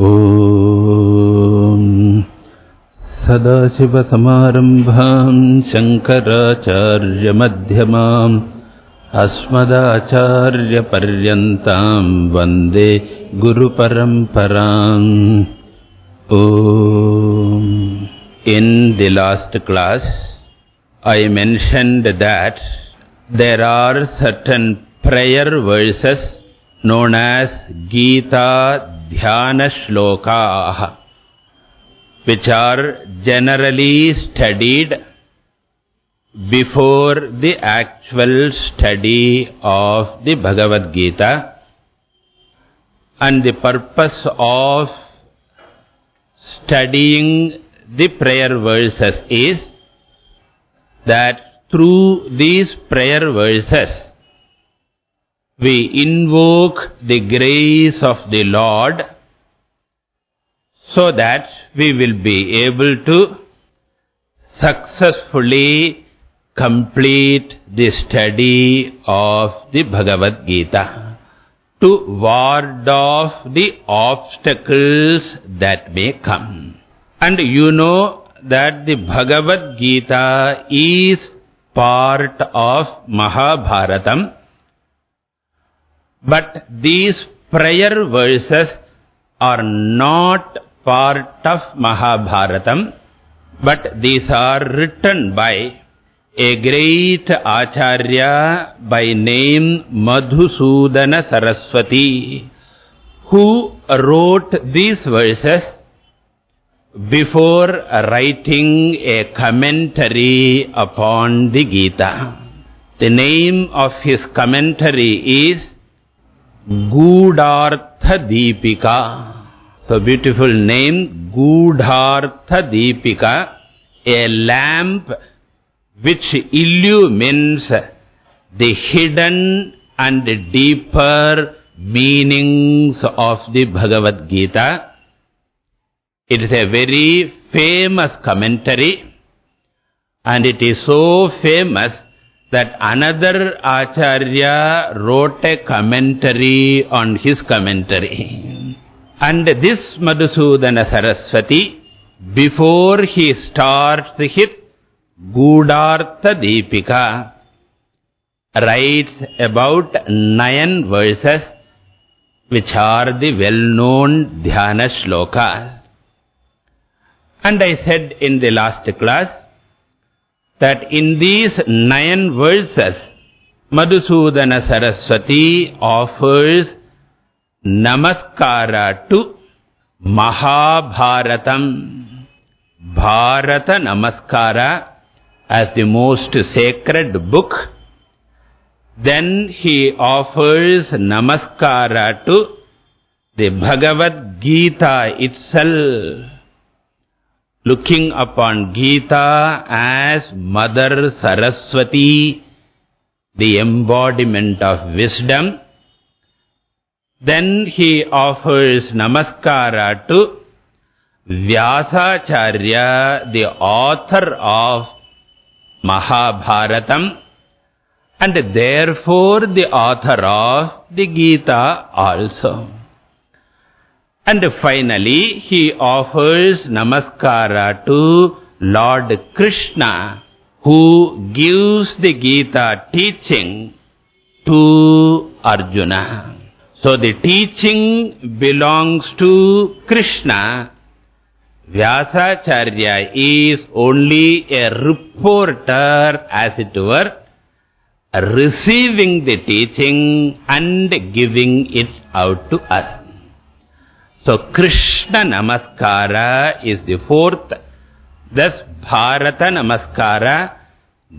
ॐ सदाशिवसमारम्भाम् शङ्कराचार्यमध्यमाम् अस्मदाचार्यपर्यन्ताम् वन्दे गुरुपरम्पराम् ॐ in the last class I mentioned that there are certain prayer verses known as Gita Dhyana which are generally studied before the actual study of the Bhagavad Gita. And the purpose of studying the prayer verses is that through these prayer verses, we invoke the grace of the Lord so that we will be able to successfully complete the study of the Bhagavad Gita to ward off the obstacles that may come. And you know that the Bhagavad Gita is part of Mahabharatam. But these prayer verses are not part of Mahabharatam, but these are written by a great Acharya by name Madhusudana Saraswati, who wrote these verses before writing a commentary upon the Gita. The name of his commentary is Gudhartha Deepika. So beautiful name, Gudhartha Deepika, a lamp which illumines the hidden and deeper meanings of the Bhagavad Gita. It is a very famous commentary and it is so famous that another Acharya wrote a commentary on his commentary. And this Madhusudana Saraswati, before he starts his Gudhartha Deepika, writes about nine verses which are the well-known Dhyana Shlokas. And I said in the last class that in these nine verses, Madhusudana Saraswati offers namaskara to Mahabharatam. Bharata Namaskara as the most sacred book. Then he offers namaskara to the Bhagavad Gita itself looking upon Gita as Mother Saraswati, the embodiment of wisdom. Then he offers namaskara to Vyasacharya, the author of Mahabharatam, and therefore the author of the Gita also. And finally, he offers namaskara to Lord Krishna, who gives the Gita teaching to Arjuna. So the teaching belongs to Krishna. Vyasacharya is only a reporter, as it were, receiving the teaching and giving it out to us. So, Krishna Namaskara is the fourth. Thus, Bharata Namaskara,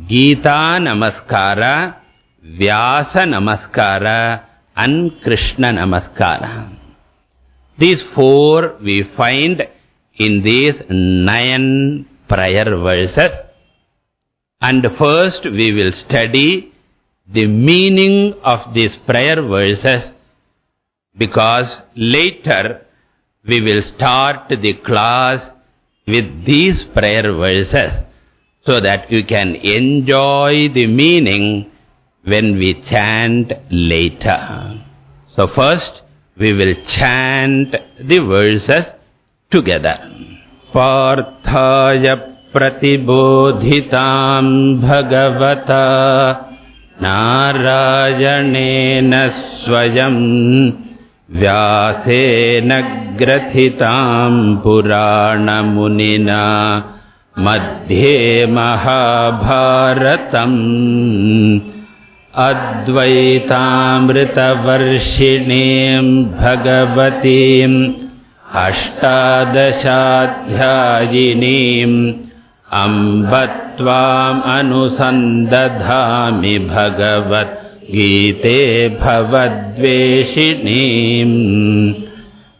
Gita Namaskara, Vyasa Namaskara, and Krishna Namaskara. These four we find in these nine prayer verses. And first we will study the meaning of these prayer verses because later we will start the class with these prayer verses so that you can enjoy the meaning when we chant later. So first, we will chant the verses together. Parthaya pratibodhitam bhagavata narayanena swayam vyasena grathitam munina मध्ये महाभारतम् अद्वैतामृतवर्षिणीम् भगवतीम् अष्टादशाध्यायिनीम् अम्ब त्वाम् अनुसन्दधामि भगवद्गीते भवद्वेषिणीम्।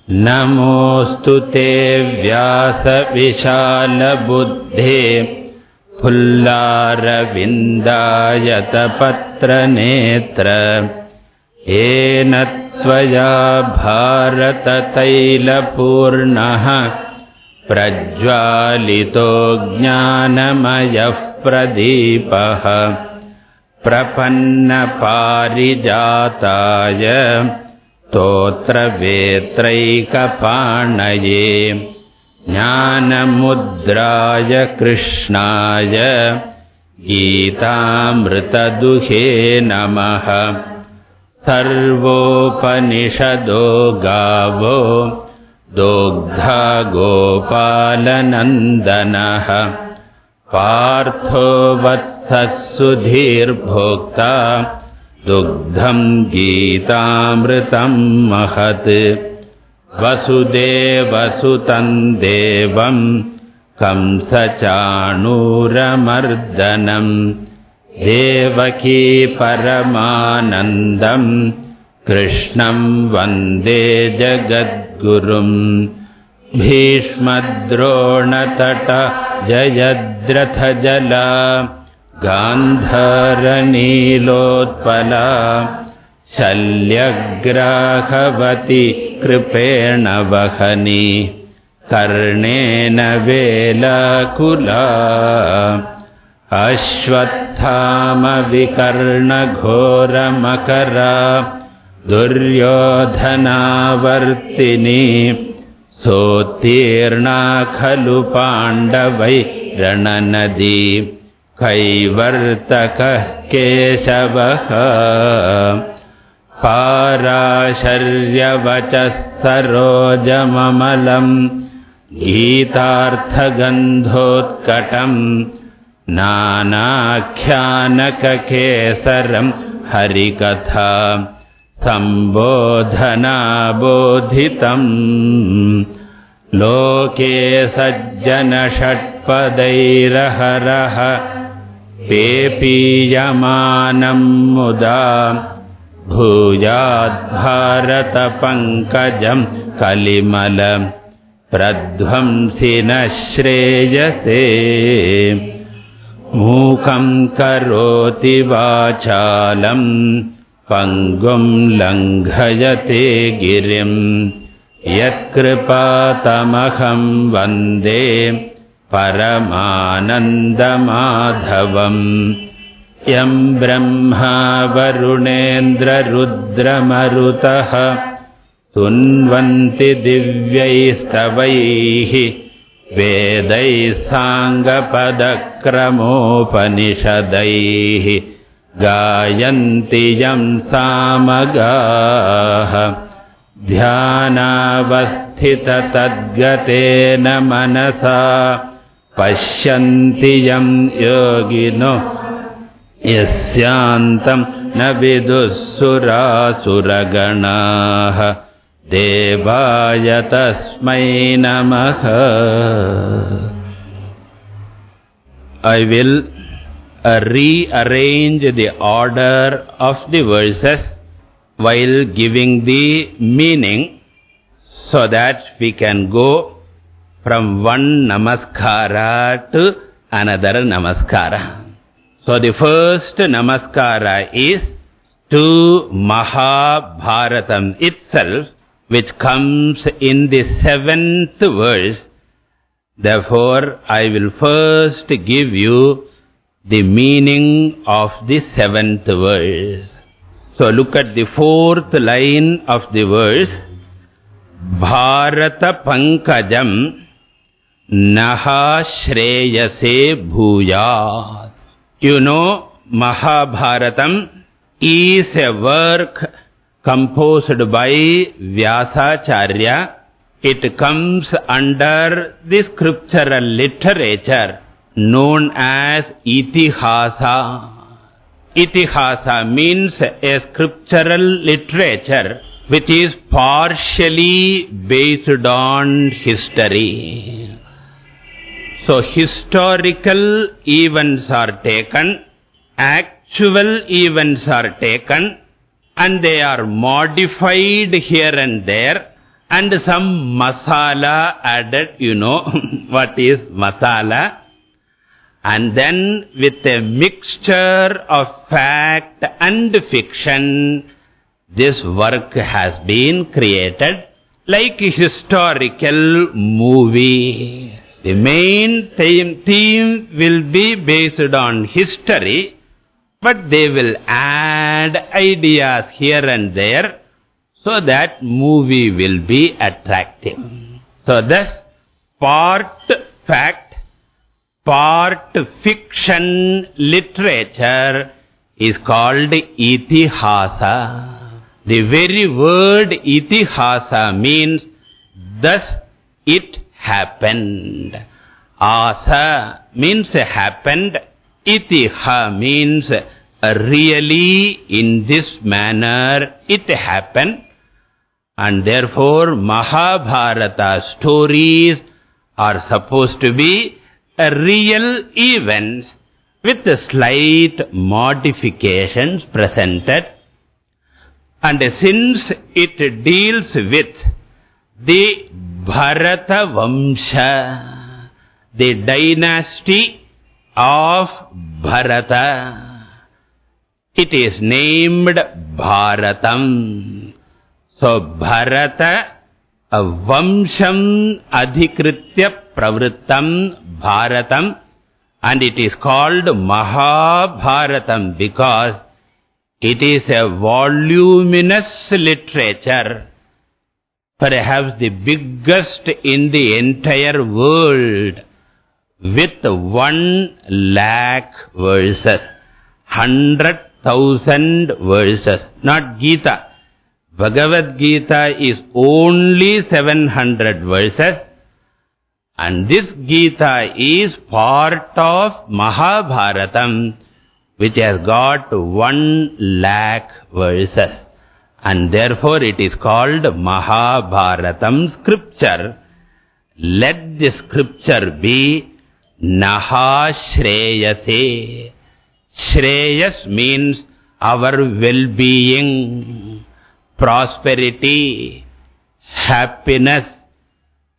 नमोऽस्तु ते व्यासविशालबुद्धे। फुल्लारविन्दायतपत्रनेत्र। येन त्वया भारततैलपूर्णः। प्रज्वालितो ज्ञानमयः प्रदीपः प्रपन्नपारिजाताय स्तोत्रवेत्रैकपाणये ज्ञानमुद्राय कृष्णाय गीतामृतदुहे नमः। सर्वोपनिषदो गावो दोग्धा गोपालनन्दनः पार्थो वत्सः दुग्धम् गीतामृतम् महत्। वसुदेवसुतम् देवम् कंसचाणूरमर्दनम् देवकी परमानन्दम् कृष्णम् वन्दे जगद्गुरुम्। भीष्मद्रोणतट जयद्रथजला गान्धारनीलोत्पला शल्यग्राहवति कृपेण वहनि कर्णेन वेलाकुला अश्वत्थामविकर्णघोरमकरा दुर्योधनावर्तिनी सोत्तीर्णा खलु पाण्डवै रणनदी कैवर्तकः केशवः। पाराशर्यवचः सरोजममलम् गीतार्थगन्धोत्कटम् नानाख्यानककेसरम् हरिकथा सम्बोधनाबोधितम् लोके सज्जनषट्पदैरहरः। पेपीयमानम् मुदा भूयाद्भारतपङ्कजम् कलिमल प्रध्वंसिनः श्रेयसे। मूकम् करोति वाचालम् पङ्गुम् लङ्घयते गिरिम् यत्कृपातमहम् वन्दे परमानन्दमाधवम्। यम् ब्रह्मा वरुणेन्द्ररुद्रमरुतः तुन्वन्ति दिव्यैस्तवैः वेदैः साङ्गपदक्रमोपनिषदैः गायन्ति यम् सामगाः। ध्यानावस्थिततद्गतेन मनसा। पश्यन्ति यम् योगिनो। यस्यान्तम् न विदुःसुरासुरगणाः। देवाय तस्मै नमः। Will uh, Uh, rearrange the order of the verses while giving the meaning so that we can go from one namaskara to another namaskara. So the first namaskara is to Mahabharatam itself, which comes in the seventh verse. Therefore, I will first give you the meaning of the seventh verse. So look at the fourth line of the verse. Bharata Pankajam Naha Shreyase Bhuyat. You know, Mahabharatam is a work composed by Vyasacharya. It comes under the scriptural literature known as Itihasa. Itihasa means a scriptural literature which is partially based on history. So historical events are taken, actual events are taken, and they are modified here and there, and some masala added, you know what is masala. And then with a mixture of fact and fiction, this work has been created like a historical movie. The main theme, theme will be based on history, but they will add ideas here and there so that movie will be attractive. So thus, part fact part fiction literature is called itihasa. The very word itihasa means thus it happened. Asa means happened. Itiha means really in this manner it happened. And therefore Mahabharata stories are supposed to be real events with slight modifications presented. And since it deals with the Bharata Vamsha, the dynasty of Bharata, it is named Bharatam. So Bharata Vamsham Adhikritya Pravrittam Bharatam and it is called Mahabharatam because it is a voluminous literature, perhaps the biggest in the entire world, with one lakh verses, hundred thousand verses, not Gita. Bhagavad Gita is only 700 verses, and this Gita is part of Mahabharatam, which has got one lakh verses. And therefore it is called Mahabharatam scripture. Let the scripture be Naha Shreyase. Shreyas means our well-being, prosperity, happiness,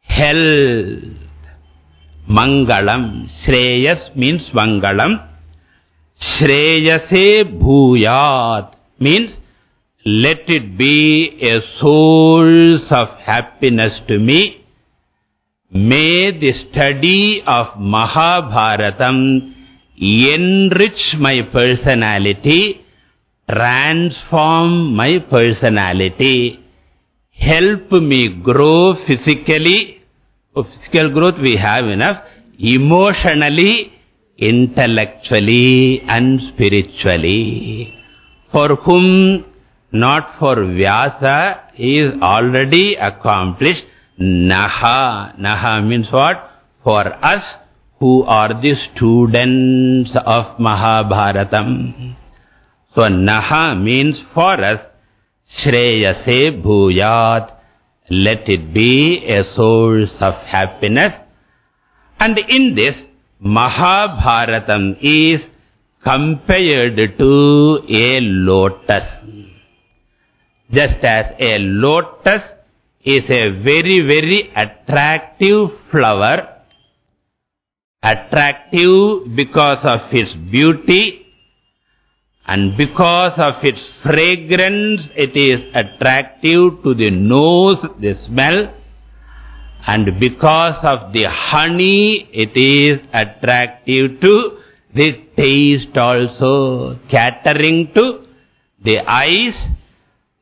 health. Mangalam. Shreyas means Mangalam. Shreyase bhuyat means let it be a source of happiness to me. May the study of Mahabharatam enrich my personality, transform my personality, help me grow physically, physical growth we have enough. Emotionally, intellectually and spiritually. For whom, not for Vyasa, is already accomplished. Naha. Naha means what? For us who are the students of Mahabharatam. So Naha means for us, Shreyase Bhuyat. Let it be a source of happiness. And in this, Mahabharatam is compared to a lotus. Just as a lotus is a very, very attractive flower, attractive because of its beauty, and because of its fragrance, it is attractive to the nose, the smell. And because of the honey, it is attractive to the taste also, catering to the eyes,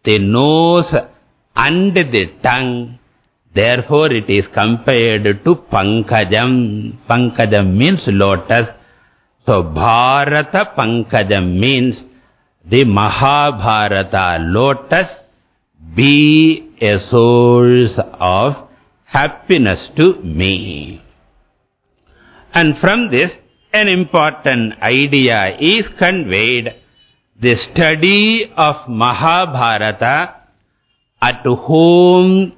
the nose and the tongue. Therefore, it is compared to Pankajam. Pankajam means lotus. So, Bharata Pankajam means the Mahabharata lotus be a source of happiness to me. And from this, an important idea is conveyed. The study of Mahabharata at home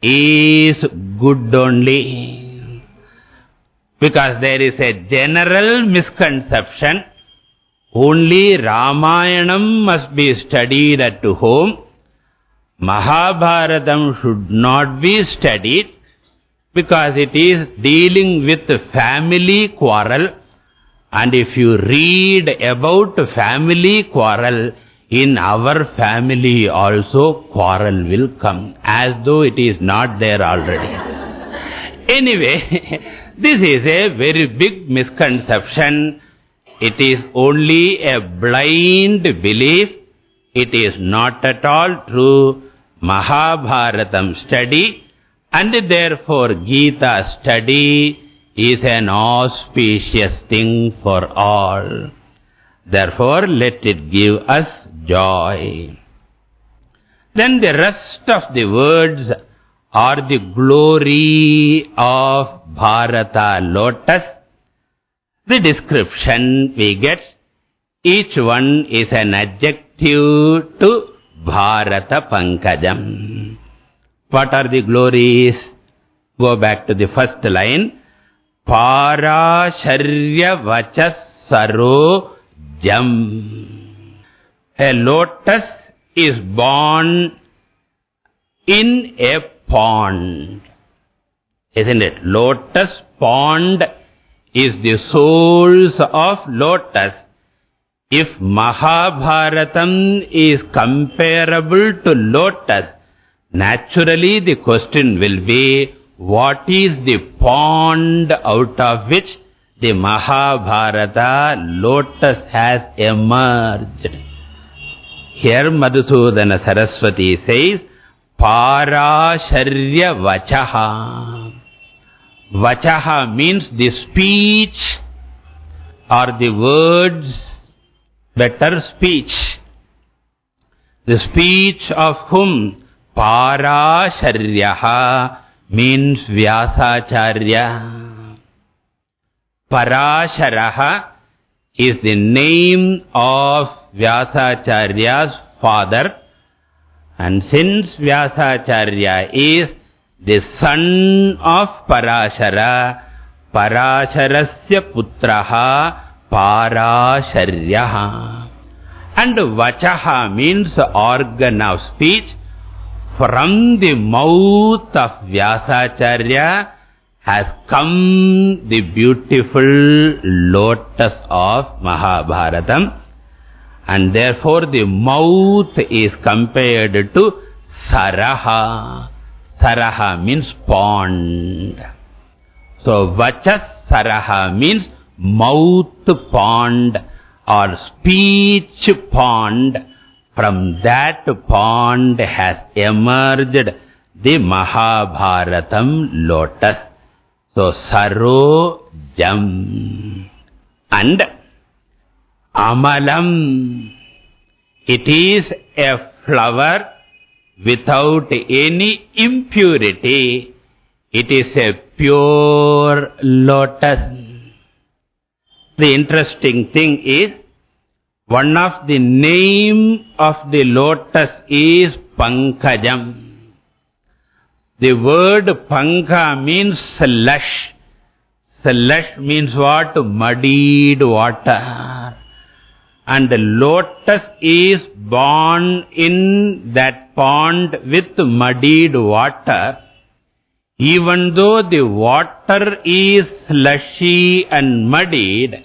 is good only. Because there is a general misconception only Ramayanam must be studied at home. Mahabharatam should not be studied because it is dealing with family quarrel. And if you read about family quarrel, in our family also quarrel will come, as though it is not there already. anyway, this is a very big misconception it is only a blind belief. It is not at all true. Mahabharatam study and therefore Gita study is an auspicious thing for all. Therefore, let it give us joy. Then the rest of the words are the glory of Bharata lotus the description we get, each one is an adjective to Bharata Pankajam. What are the glories? Go back to the first line. Parasharya Vachasaro Jam. A lotus is born in a pond. Isn't it? Lotus pond is the source of lotus. If Mahabharatam is comparable to lotus, naturally the question will be, what is the pond out of which the Mahabharata lotus has emerged? Here Madhusudana Saraswati says, Parasharya Vachaha. Vachaha means the speech or the words, better speech. The speech of whom? Parasharyaha means Vyasacharya. Parasharaha is the name of Vyasacharya's father. And since Vyasacharya is the son of Parashara, Parasharasya putraha Parasharyaha. And Vachaha means organ of speech. From the mouth of Vyasacharya has come the beautiful lotus of Mahabharatam. And therefore the mouth is compared to Saraha. Saraha means pond. So, Vachas Saraha means mouth pond or speech pond. From that pond has emerged the Mahabharatam lotus. So, Saro Jam. And Amalam. It is a flower without any impurity. It is a pure lotus. The interesting thing is, one of the name of the lotus is Pankajam. The word Panka means slush. Slush means what? Muddied water. Ah. And the lotus is born in that pond with muddied water, even though the water is slushy and muddied,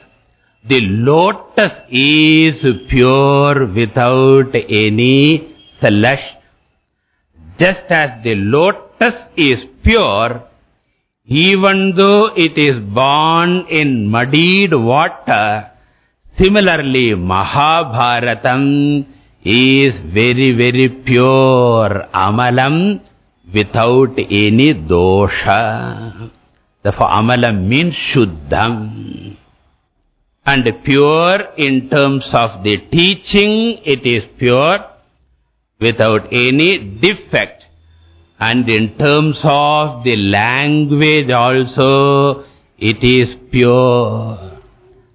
the lotus is pure without any slush. Just as the lotus is pure, even though it is born in muddied water, similarly Mahabharatam is very, very pure. Amalam without any dosha. Therefore, amalam means shuddham. And pure in terms of the teaching, it is pure without any defect. And in terms of the language also, it is pure.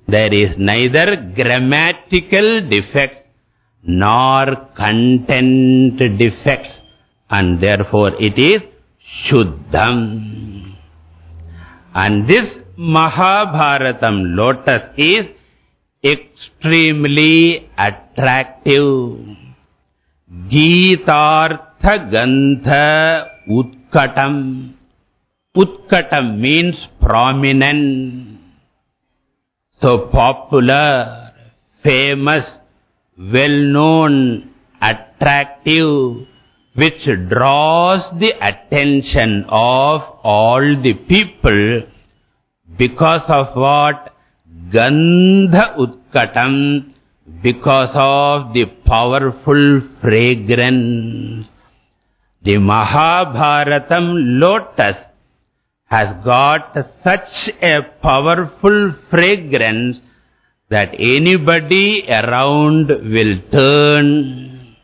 There is neither grammatical defect nor content defects. And therefore it is Shuddham. And this Mahabharatam lotus is extremely attractive. Geetartha Gandha Utkatam. Utkatam means prominent. So popular, famous, well-known, attractive, which draws the attention of all the people because of what? Gandha Utkatam, because of the powerful fragrance. The Mahabharatam lotus has got such a powerful fragrance that anybody around will turn.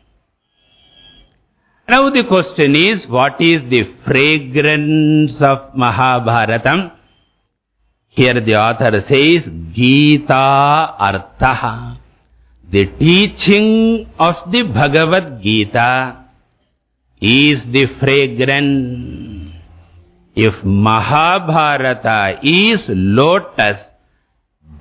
Now the question is, what is the fragrance of Mahabharatam? Here the author says, Gita Artha. The teaching of the Bhagavad Gita is the fragrance. If Mahabharata is lotus,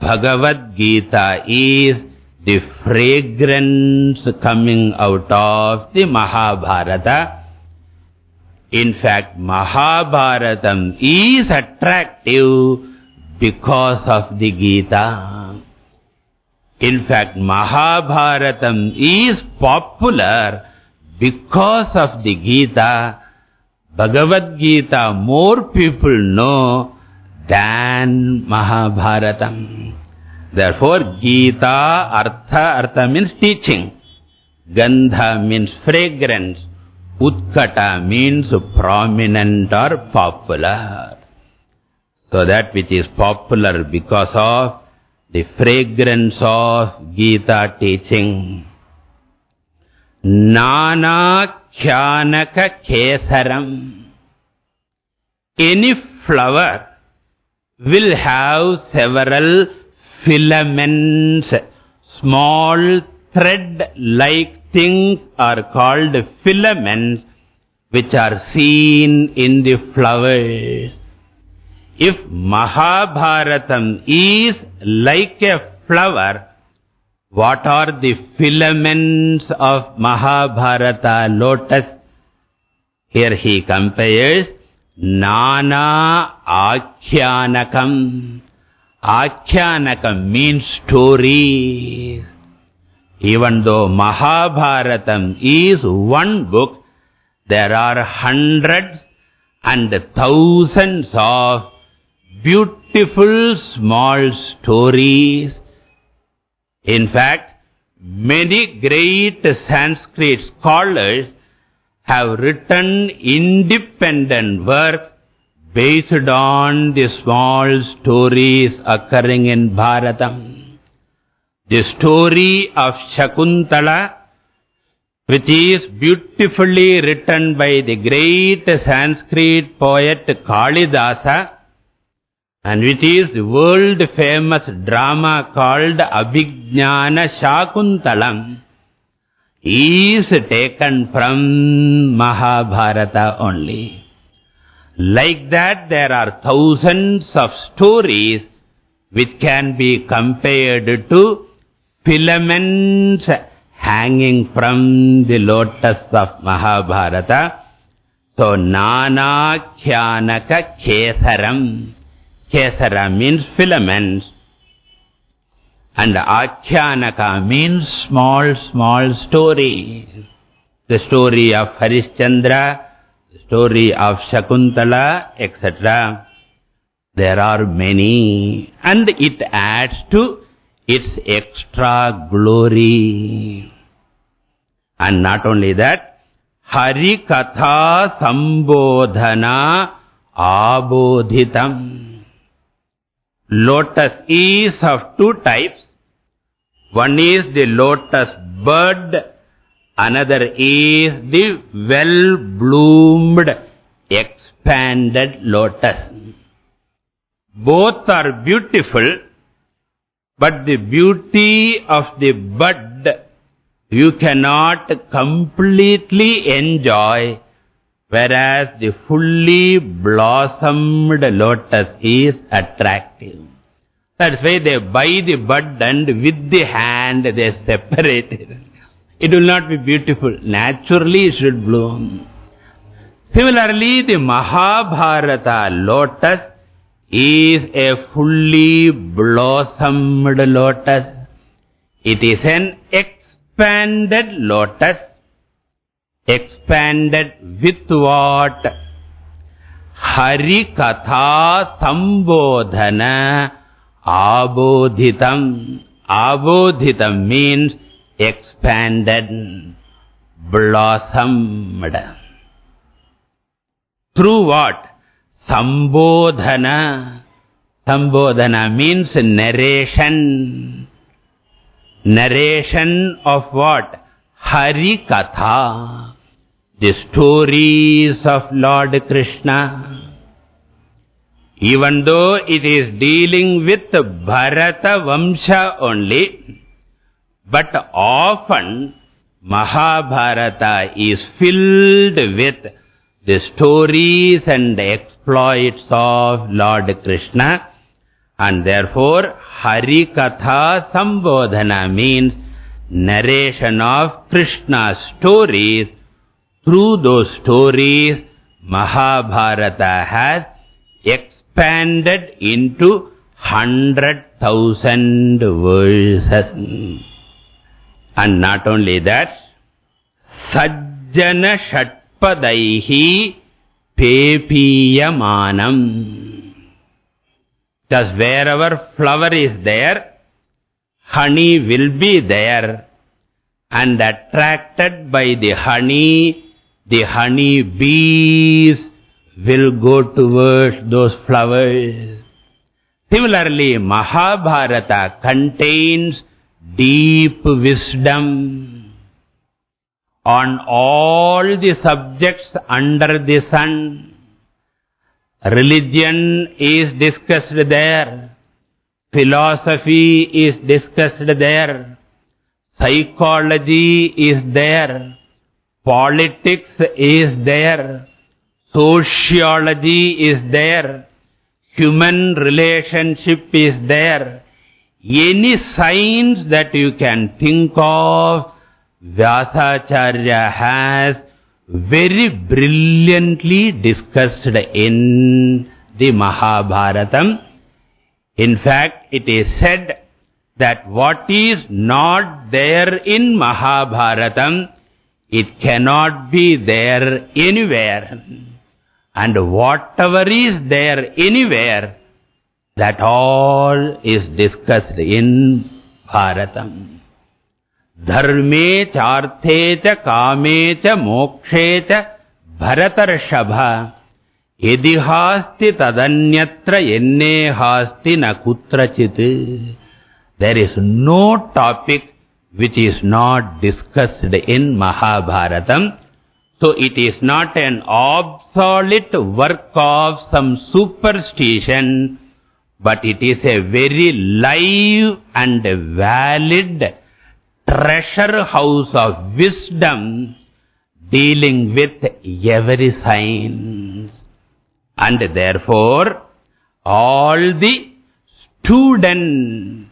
Bhagavad Gita is the fragrance coming out of the Mahabharata. In fact, Mahabharatam is attractive because of the Gita. In fact, Mahabharatam is popular because of the Gita. Bhagavad Gita more people know than Mahabharatam. Therefore, Gita, Artha, Artha means teaching. Gandha means fragrance. Utkata means prominent or popular. So that which is popular because of the fragrance of Gita teaching. Nana Kyanaka Kesaram. Any flower will have several filaments. Small thread-like things are called filaments which are seen in the flowers. If Mahabharatam is like a flower, what are the filaments of Mahabharata lotus? Here he compares Nana Akhyanakam. Akhyanakam means stories. Even though Mahabharatam is one book, there are hundreds and thousands of beautiful small stories in fact, many great Sanskrit scholars have written independent works based on the small stories occurring in Bharatam. The story of Shakuntala, which is beautifully written by the great Sanskrit poet Kalidasa, the world famous drama called Abhijnana Shakuntalam is taken from Mahabharata only. Like that there are thousands of stories which can be compared to filaments hanging from the lotus of Mahabharata. So, Kyanaka Kesaram. Kesara means filaments. And Akhyanaka means small, small story. The story of Harishchandra, the story of Shakuntala, etc. There are many. And it adds to its extra glory. And not only that, Hari Katha Sambodhana Abodhitam. Lotus is of two types. One is the lotus bud, another is the well-bloomed, expanded lotus. Both are beautiful, but the beauty of the bud you cannot completely enjoy, whereas the fully blossomed lotus is attractive. That's why they buy the bud and with the hand they separate it. It will not be beautiful. Naturally it should bloom. Similarly, the Mahabharata lotus is a fully blossomed lotus. It is an expanded lotus. Expanded with what? Hari Katha Sambodhana Abodhitam. Abodhitam means expanded, blossomed. Through what? Sambodhana. Sambodhana means narration. Narration of what? Hari Katha. The stories of Lord Krishna. Even though it is dealing with Bharata Vamsha only, but often Mahabharata is filled with the stories and exploits of Lord Krishna. And therefore, Hari Katha Sambodhana means narration of Krishna's stories. Through those stories, Mahabharata has expanded into hundred thousand verses. And not only that, Sajjana Shatpadaihi Pepiyamanam. Thus wherever flower is there, honey will be there. And attracted by the honey, the honey bees will go towards those flowers. Similarly, Mahabharata contains deep wisdom on all the subjects under the sun. Religion is discussed there. Philosophy is discussed there. Psychology is there. Politics is there. Sociology is there. Human relationship is there. Any science that you can think of, Vyasacharya has very brilliantly discussed in the Mahabharatam. In fact, it is said that what is not there in Mahabharatam, it cannot be there anywhere. And whatever is there anywhere, that all is discussed in Bharatam. Dharme charthe cha kame cha mokshe cha bharatarshabha idihasti tadanyatra enne hasti nakutrachit. There is no topic which is not discussed in Mahabharatam. So it is not an obsolete work of some superstition, but it is a very live and valid treasure house of wisdom dealing with every science. And therefore, all the students,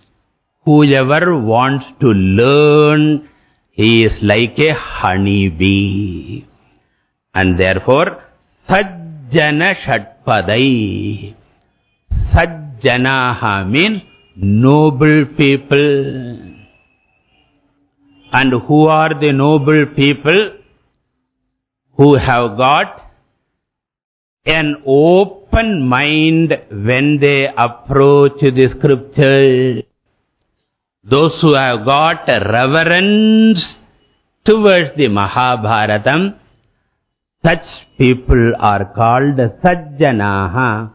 whoever wants to learn, he is like a honey bee. And therefore, Sajjana Shatpadai. Sajjanaha means noble people. And who are the noble people? Who have got an open mind when they approach the scripture. Those who have got reverence towards the Mahabharatam, such people are called Sajjanaha.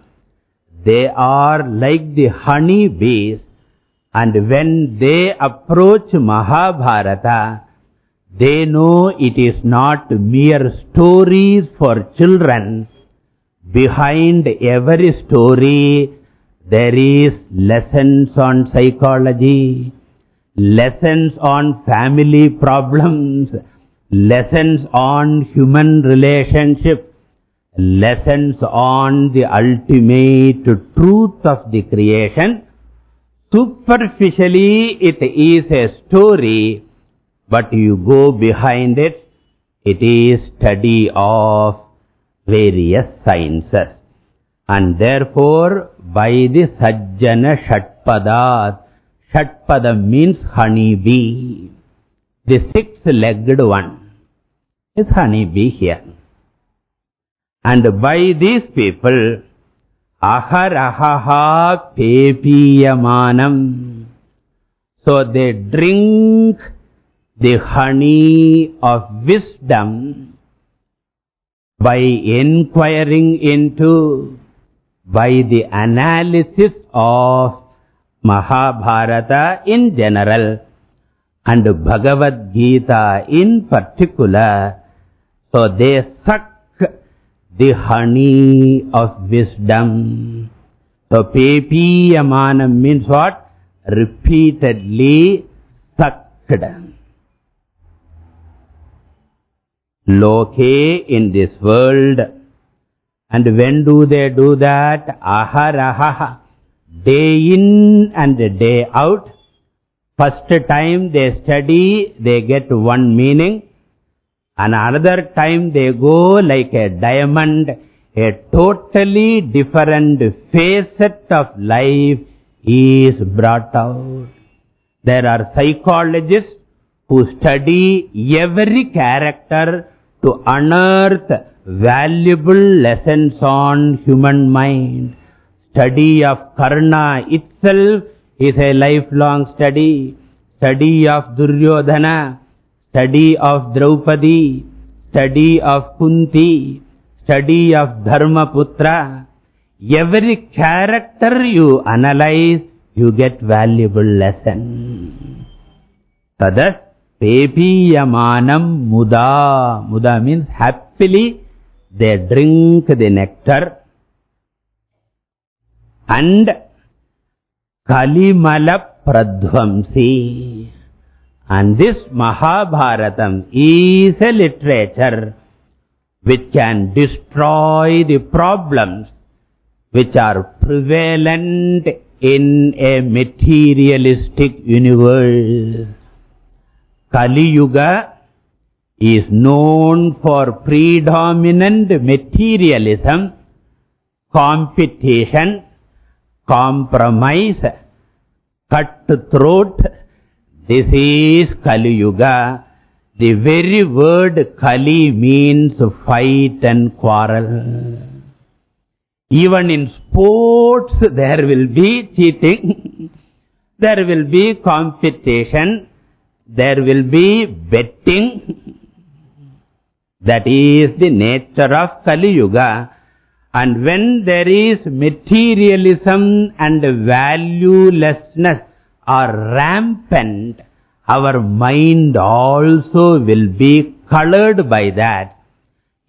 They are like the honey bees and when they approach Mahabharata, they know it is not mere stories for children. Behind every story, there is lessons on psychology, lessons on family problems, lessons on human relationship, lessons on the ultimate truth of the creation. Superficially, it is a story, but you go behind it, it is study of various sciences. And therefore, by the Sajjana Shatpadas, Shatpada means honeybee. The six-legged one is honeybee here. And by these people, Aharahaha Pepiyamanam. So they drink the honey of wisdom by inquiring into, by the analysis of Mahabharata in general and Bhagavad Gita in particular. So they suck the honey of wisdom. So Pepiyamanam means what? Repeatedly sucked. Loke in this world. And when do they do that? Aharaha. Day in and day out. First time they study, they get one meaning. And another time they go like a diamond, a totally different facet of life is brought out. There are psychologists who study every character to unearth valuable lessons on human mind. Study of Karna itself is a lifelong study. Study of Duryodhana, study of Draupadi, study of Kunti, study of Dharmaputra. Every character you analyze, you get valuable lesson. Tadas Pepiyamanam muda. Muda means happily they drink the nectar. And Kalimala Pradvamsi. And this Mahabharatam is a literature which can destroy the problems which are prevalent in a materialistic universe. Kali Yuga is known for predominant materialism, competition, compromise, cutthroat. This is Kali Yuga. The very word Kali means fight and quarrel. Even in sports there will be cheating, there will be competition, there will be betting. That is the nature of Kali Yuga. And when there is materialism and valuelessness are rampant, our mind also will be colored by that.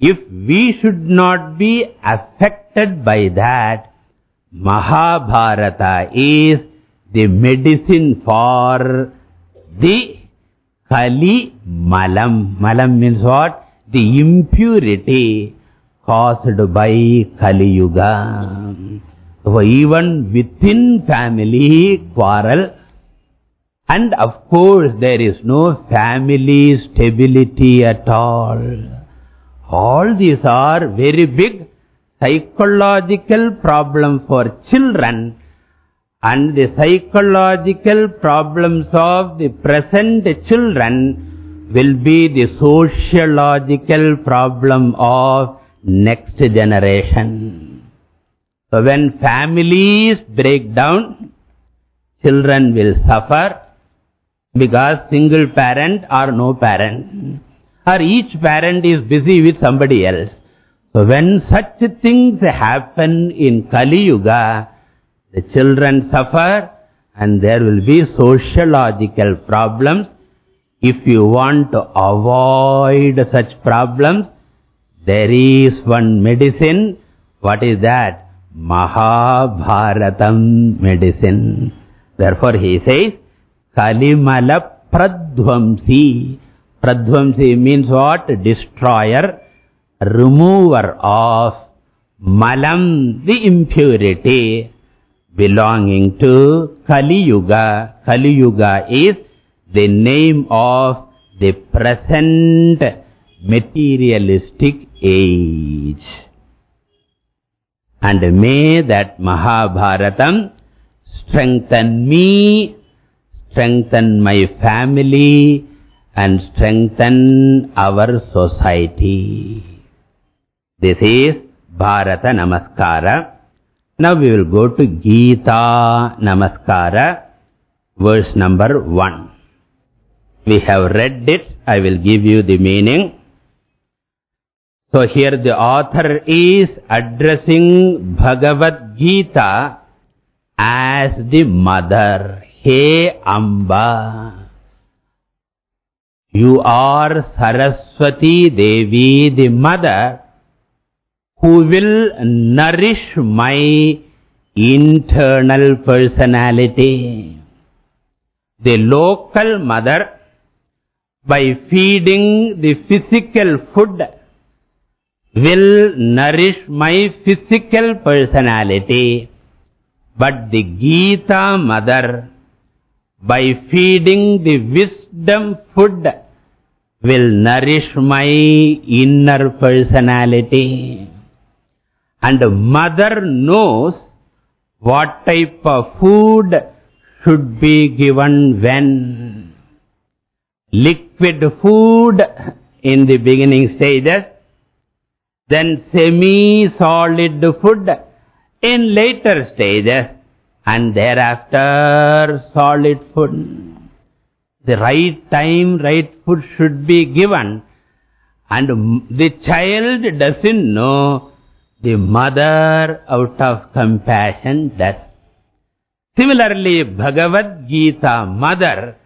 If we should not be affected by that, Mahabharata is the medicine for the Kali Malam. Malam means what? The impurity caused by Kali Yuga. So even within family quarrel, and of course there is no family stability at all. All these are very big psychological problem for children and the psychological problems of the present children will be the sociological problem of next generation. So when families break down, children will suffer, Because single parent or no parent. Or each parent is busy with somebody else. So when such things happen in Kali Yuga, the children suffer and there will be sociological problems. If you want to avoid such problems, there is one medicine. What is that? Mahabharatam medicine. Therefore he says, Kalimala Pradvamsi. Pradvamsi means what? Destroyer, remover of malam, the impurity belonging to Kali Yuga. Kali Yuga is the name of the present materialistic age. And may that Mahabharatam strengthen me, strengthen my family, and strengthen our society. This is Bharata Namaskara. Now we will go to Gita Namaskara, verse number 1. We have read it. I will give you the meaning. So here the author is addressing Bhagavad Gita as the mother. Hey Amba. You are Saraswati Devi, the mother, who will nourish my internal personality. The local mother, by feeding the physical food, will nourish my physical personality. But the Gita mother, by feeding the wisdom food, will nourish my inner personality. And mother knows what type of food should be given when. Liquid food in the beginning stages, then semi-solid food in later stages, and thereafter solid food. The right time, right food should be given. And the child doesn't know, the mother out of compassion does. Similarly, Bhagavad Gita, mother,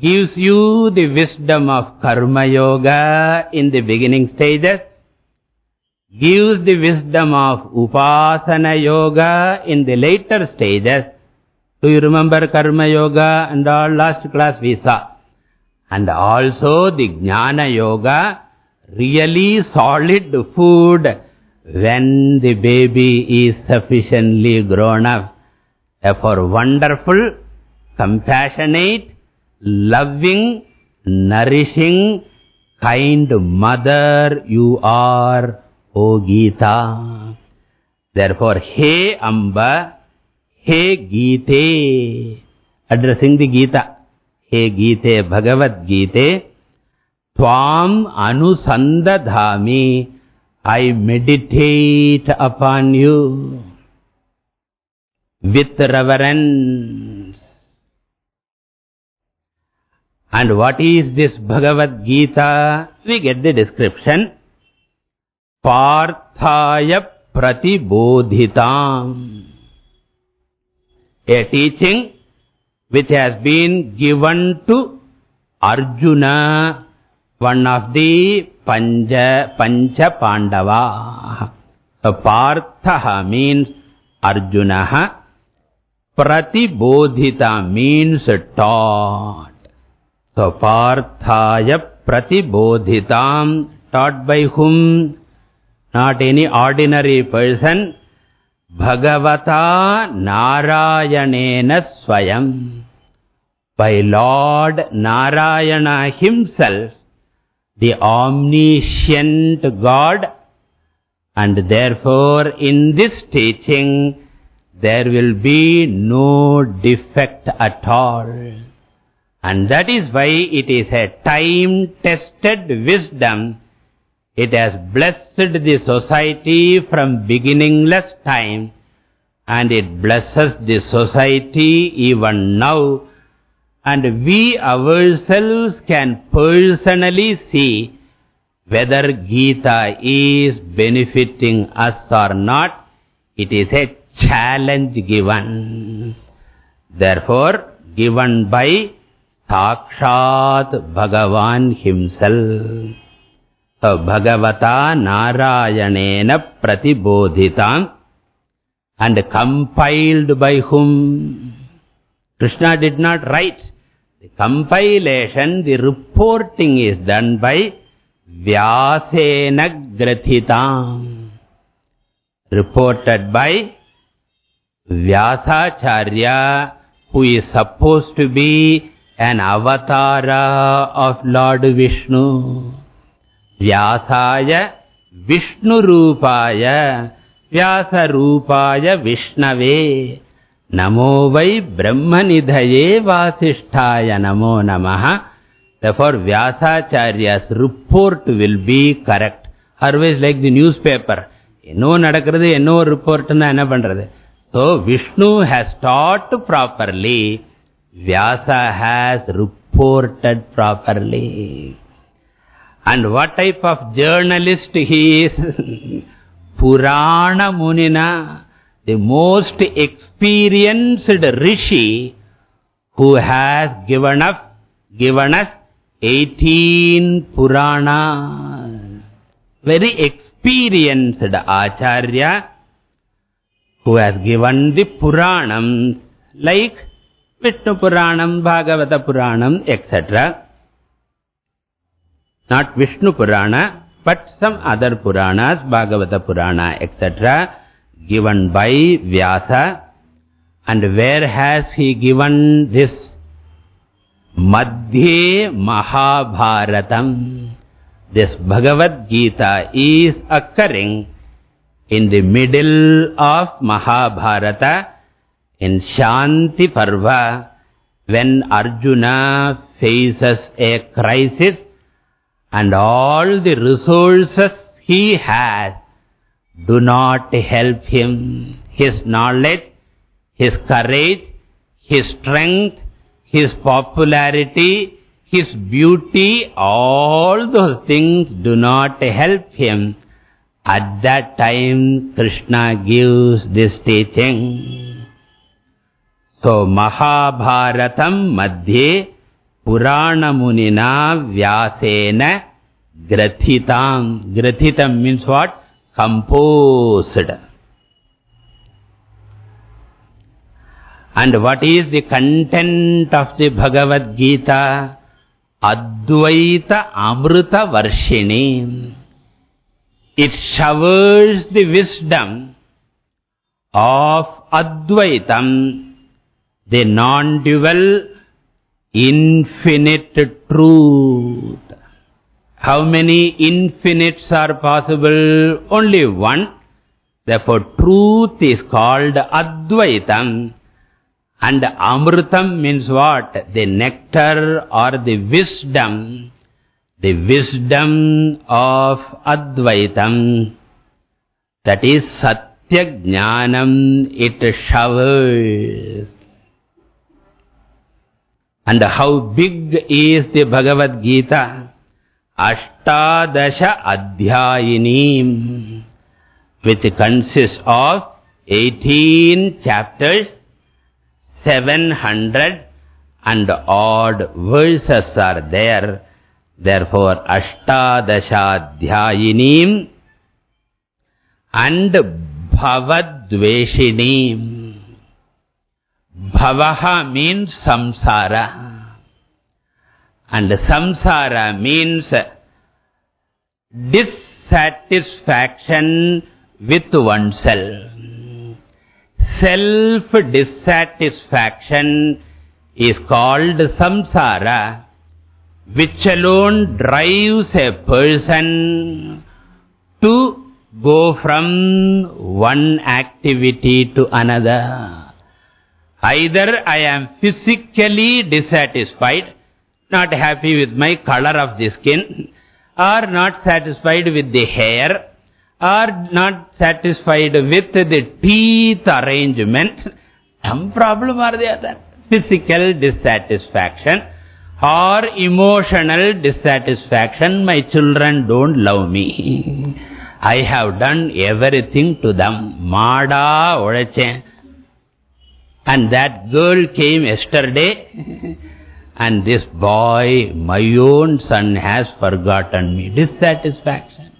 gives you the wisdom of Karma Yoga in the beginning stages, gives the wisdom of Upasana Yoga in the later stages. Do you remember Karma Yoga and all last class we saw? And also the Jnana Yoga, really solid food when the baby is sufficiently grown up. Therefore, wonderful, compassionate, loving, nourishing, kind mother you are, O Gita. Therefore, He Amba, He Gita, addressing the Gita. He Gita, Bhagavad Gita, Tvam Anusandadhami, I meditate upon you with reverence. And what is this Bhagavad Gita? We get the description. Parthaya Pratibodhitam. A teaching which has been given to Arjuna, one of the Panja, Pancha Pandava. So Partha means Arjuna. Pratibodhita means taught. So Parthaya Pratibodhitam, taught by whom? Not any ordinary person. Bhagavata Narayanena Swayam. By Lord Narayana himself, the omniscient God. And therefore, in this teaching, there will be no defect at all. And that is why it is a time-tested wisdom. It has blessed the society from beginningless time. And it blesses the society even now. And we ourselves can personally see whether Gita is benefiting us or not. It is a challenge given. Therefore, given by Sakshat Bhagavan himself. Bhagavata Narayanena Pratibodhitam and compiled by whom? Krishna did not write. The compilation, the reporting is done by Vyasena Grathitam. Reported by Vyasacharya, who is supposed to be an avatara of Lord Vishnu. Vyasaya Vishnu Rupaya Vyasa Rupaya Vishnave Namo Vai Brahmanidhaye Vasisthaya Namo Namaha Therefore Vyasacharya's report will be correct. Always like the newspaper. என்னோ நடக்கிறது என்னோ ரிப்போர்ட்னா என்ன பண்றது So Vishnu has taught properly. Vyasa has reported properly. And what type of journalist he is? Purana Munina, the most experienced rishi who has given us, given us 18 Puranas. Very experienced Acharya who has given the Puranams like Vishnu Puranam, Bhagavata Puranam, etc. Not Vishnu Purana, but some other Puranas, Bhagavata Purana, etc. given by Vyasa. And where has he given this? Madhye Mahabharatam. This Bhagavad Gita is occurring in the middle of Mahabharata in Shanti Parva when Arjuna faces a crisis and all the resources he has do not help him. His knowledge, his courage, his strength, his popularity, his beauty, all those things do not help him. At that time, Krishna gives this teaching. So, Mahabharatam Madhye Purana Munina Vyasena Grathitam. Grathitam means what? Composed. And what is the content of the Bhagavad Gita? Advaita Amrita Varshini. It showers the wisdom of Advaitam, the non-dual, infinite truth. How many infinites are possible? Only one. Therefore, truth is called Advaitam. And Amritam means what? The nectar or the wisdom. The wisdom of Advaitam. That is Satya Jnanam. It showers. And how big is the Bhagavad Gita? Ashtadasha Adhyayinim. Which consists of 18 chapters 700 and odd verses are there. Therefore, Ashtadashadhyayinim and Bhavadveshinim. Bhavaha means samsara. And samsara means dissatisfaction with oneself. Self-dissatisfaction is called samsara, which alone drives a person to go from one activity to another. Either I am physically dissatisfied, not happy with my color of the skin, or not satisfied with the hair, or not satisfied with the teeth arrangement, some problem or the other. physical dissatisfaction or emotional dissatisfaction. My children don't love me. I have done everything to them. Mada odachen. And that girl came yesterday. and this boy, my own son, has forgotten me. Dissatisfaction.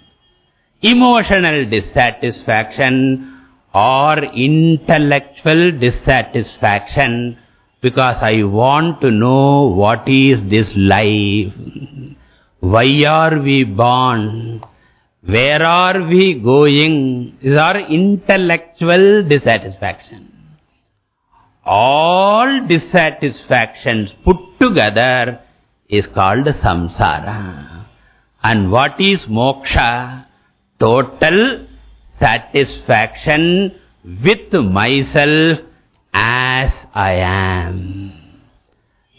Emotional dissatisfaction or intellectual dissatisfaction because I want to know what is this life. Why are we born? Where are we going? These are intellectual dissatisfaction. All dissatisfactions put together is called samsara. And what is moksha? Total satisfaction with myself as I am.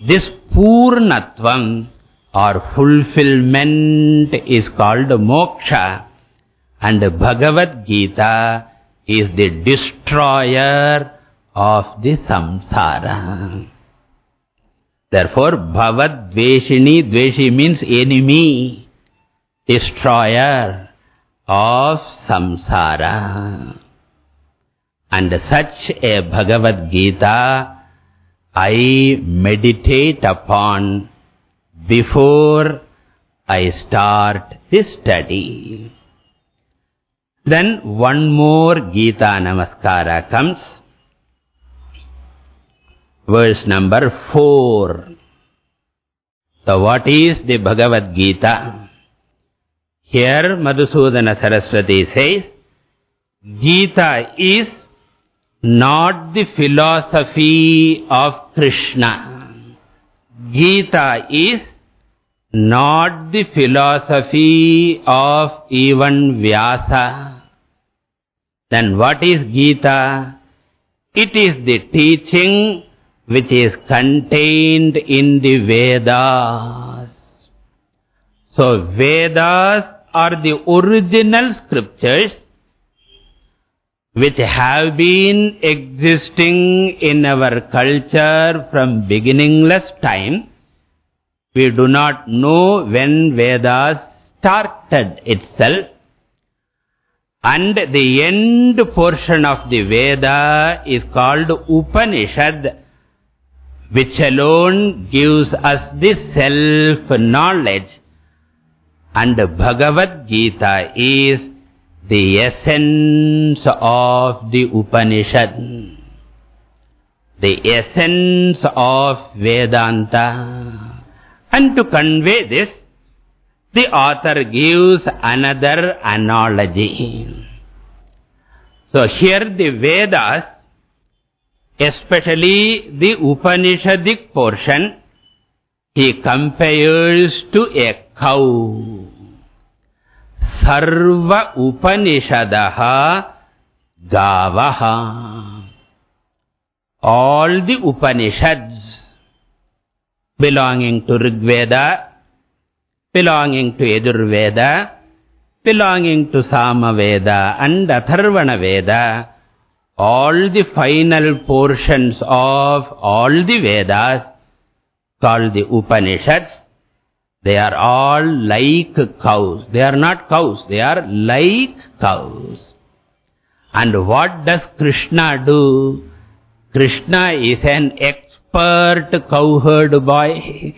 This purnatvam or fulfillment is called moksha and Bhagavad Gita is the destroyer of the samsara. Therefore, Bhavad Dveshini, Dveshi means enemy, destroyer of samsara. And such a Bhagavad Gita I meditate upon before I start this study. Then one more Gita Namaskara comes. Verse number 4. So what is the Bhagavad Gita? Here Madhusudana Saraswati says, Gita is not the philosophy of Krishna. Gita is not the philosophy of even Vyasa. Then what is Gita? It is the teaching which is contained in the Vedas. So Vedas are the original scriptures which have been existing in our culture from beginningless time. We do not know when Vedas started itself. And the end portion of the Veda is called Upanishad, which alone gives us the self-knowledge. And Bhagavad Gita is the essence of the Upanishad, the essence of Vedanta. And to convey this, the author gives another analogy. So here the Vedas, especially the Upanishadic portion, he compares to a cow. Sarva Upanishadaha Gavaha. All the Upanishads belonging to Rigveda, belonging to Yajurveda, belonging to Samaveda and Atharvana Veda, all the final portions of all the Vedas called the Upanishads, they are all like cows. They are not cows. They are like cows. And what does Krishna do? Krishna is an expert cowherd boy.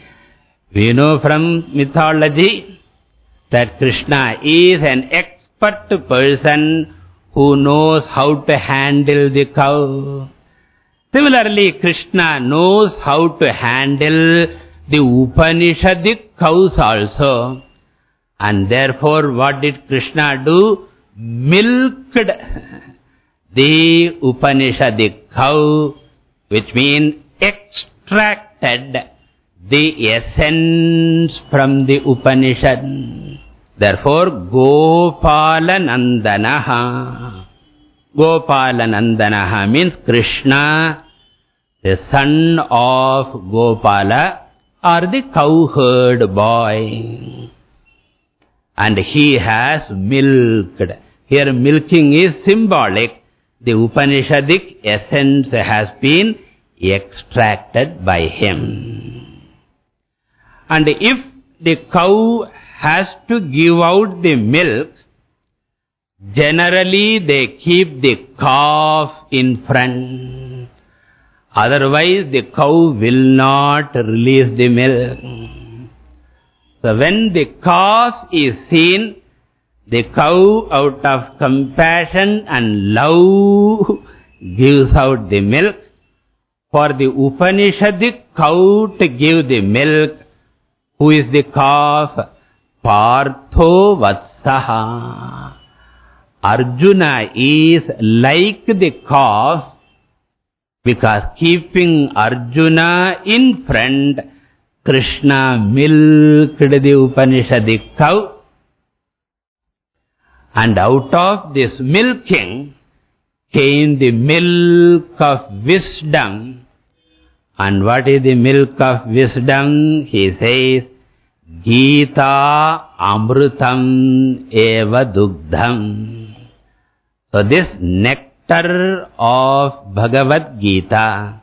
We know from mythology that Krishna is an expert person who knows how to handle the cow. Similarly, Krishna knows how to handle the Upanishadic cows also. And therefore, what did Krishna do? Milked the Upanishadic cow, which means extracted the essence from the Upanishad. Therefore, Gopala Nandanaha. Gopala Nandanaha means Krishna, the son of Gopala, or the cowherd boy. And he has milked. Here milking is symbolic. The Upanishadic essence has been extracted by him. And if the cow has to give out the milk, generally they keep the calf in front. Otherwise the cow will not release the milk. So when the calf is seen, the cow out of compassion and love gives out the milk. For the Upanishadic cow to give the milk, who is the calf? Partho Vatsaha. Arjuna is like the calf because keeping Arjuna in front, Krishna milked the Upanishadic cow. And out of this milking came the milk of wisdom. And what is the milk of wisdom? He says, Gita Amrutam Eva Dugdham. So this nectar of Bhagavad Gita,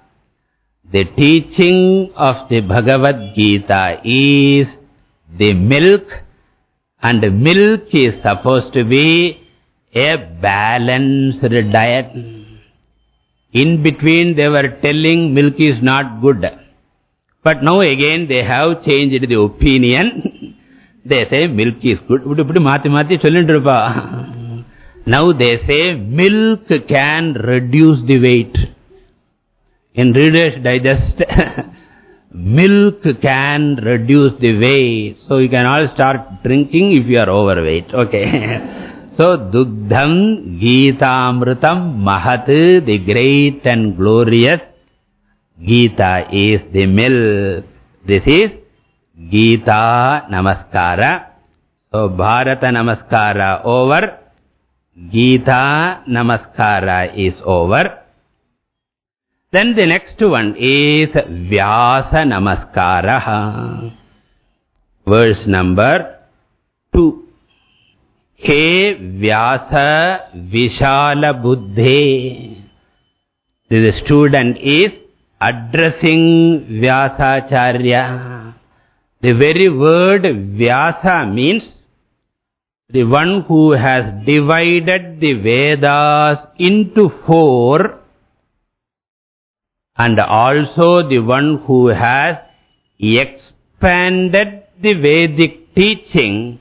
the teaching of the Bhagavad Gita is the milk and milk is supposed to be a balanced diet. In between they were telling milk is not good. But now again they have changed the opinion. they say milk is good. Now they say milk can reduce the weight. In Reader's Digest, milk can reduce the weight. So you can all start drinking if you are overweight. Okay. so Dugdham Amrutam Mahat, the great and glorious Gita is the milk. This is Gita Namaskara. So Bharata Namaskara over. Gita Namaskara is over. Then the next one is Vyasa Namaskara. Verse number 2. He Vyasa Vishala Buddhe. The student is addressing Vyasacharya. The very word Vyasa means the one who has divided the Vedas into four and also the one who has expanded the Vedic teaching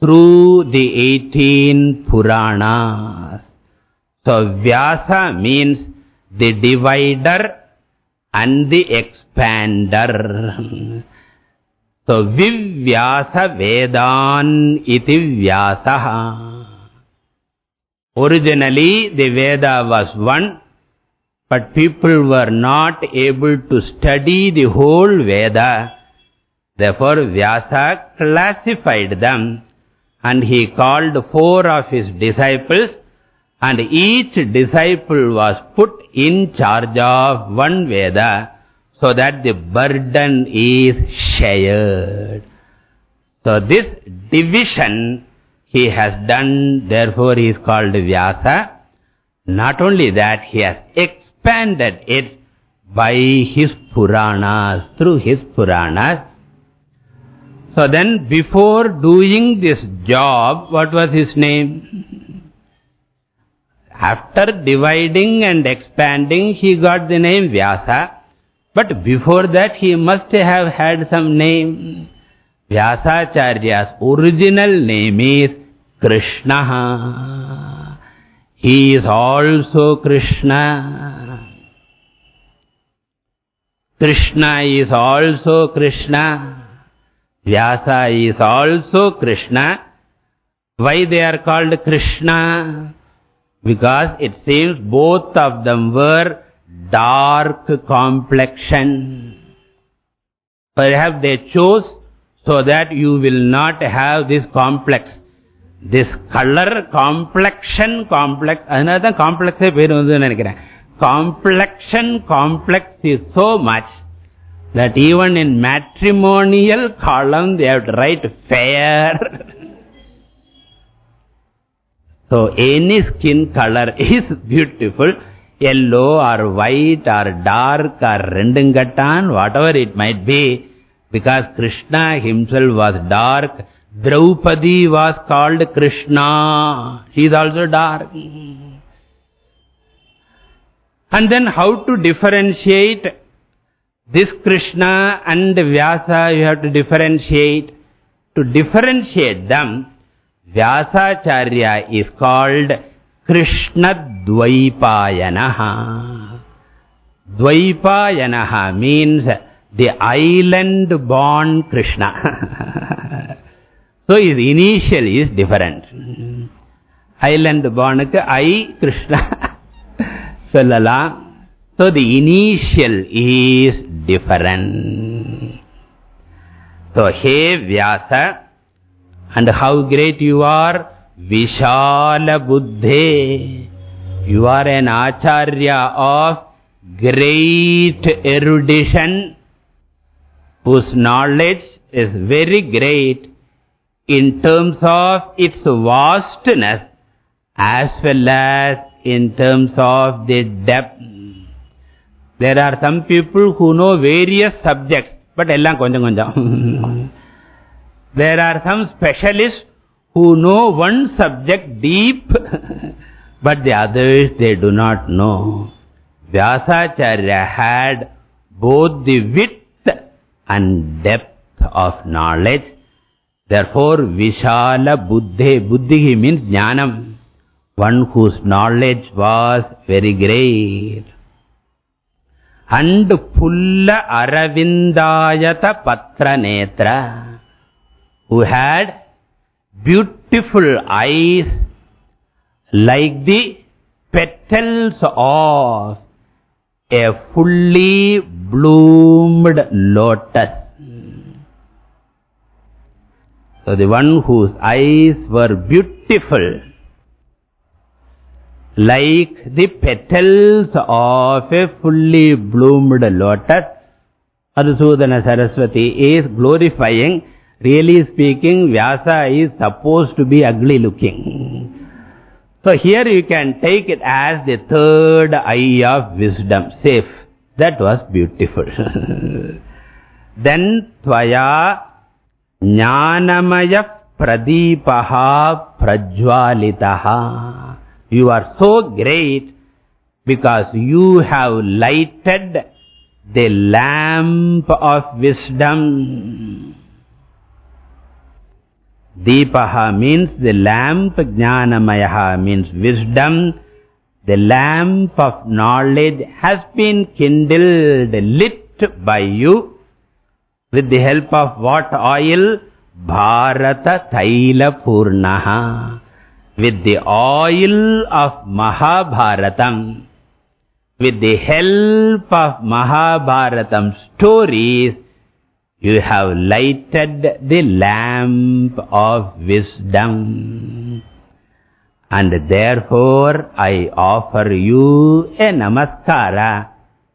through the 18 Puranas. So Vyasa means the divider and the expander. So, Vivyasa Vedan iti Vyasaha. Originally, the Veda was one, but people were not able to study the whole Veda. Therefore, Vyasa classified them and he called four of his disciples and each disciple was put in charge of one Veda so that the burden is shared. So this division he has done, therefore he is called Vyasa. Not only that, he has expanded it by his Puranas, through his Puranas. So then, before doing this job, what was his name? After dividing and expanding, he got the name Vyasa. But before that he must have had some name. Vyasacharya's original name is Krishna. He is also Krishna. Krishna is also Krishna. Vyasa is also Krishna. Why they are called Krishna? Because it seems both of them were dark complexion. Perhaps they chose so that you will not have this complex. This color complexion complex. Another complex Complexion complex is so much that even in matrimonial column they have to write fair. so any skin color is beautiful yellow or white or dark or rendungattan, whatever it might be, because Krishna himself was dark, Draupadi was called Krishna. She is also dark. And then how to differentiate this Krishna and Vyasa, you have to differentiate. To differentiate them, Vyasacharya is called Krishna Dvaipayanaha. Dvaipayanaha means the island born Krishna. so his initial is different. Island born I Krishna. Sallallahu. So the initial is different. So, He Vyasa, and how great you are, Vishala Buddhe. You are an Acharya of great erudition, whose knowledge is very great in terms of its vastness as well as in terms of the depth. There are some people who know various subjects, but ellam konjam konjam. There are some specialists who know one subject deep, but the others they do not know. Vyasacharya had both the width and depth of knowledge. Therefore, Vishala Buddhe, Buddhi means Jnanam, one whose knowledge was very great. And Pulla Aravindayata Patra Netra, who had beautiful eyes like the petals of a fully bloomed lotus. So the one whose eyes were beautiful, like the petals of a fully bloomed lotus, Madhusudana Saraswati is glorifying. Really speaking, Vyasa is supposed to be ugly looking. So here you can take it as the third eye of wisdom, safe. That was beautiful. then Tvaya Jnanamaya Pradipaha Prajwalitaha. You are so great because you have lighted the lamp of wisdom. Deepaha means the lamp, Jnanamayaha means wisdom. The lamp of knowledge has been kindled, lit by you with the help of what oil? Bharata Taila Purnaha. With the oil of Mahabharatam. With the help of Mahabharatam stories, you have lighted the lamp of wisdom. And therefore, I offer you a namaskara,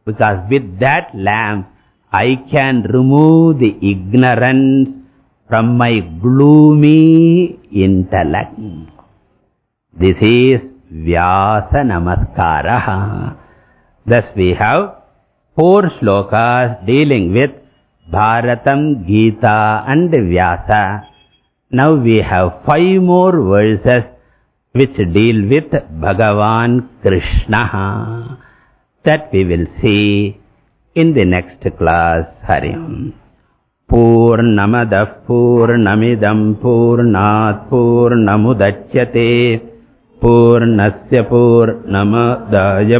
because with that lamp, I can remove the ignorance from my gloomy intellect. This is Vyasa Namaskara. Thus we have four slokas dealing with Bharatam, Gita and Vyasa. Now we have five more verses which deal with Bhagavan Krishna. That we will see in the next class. Hari Om. Purnamadah Purnamidam Purnat Purnamudachyate Purnasya Purnamadaya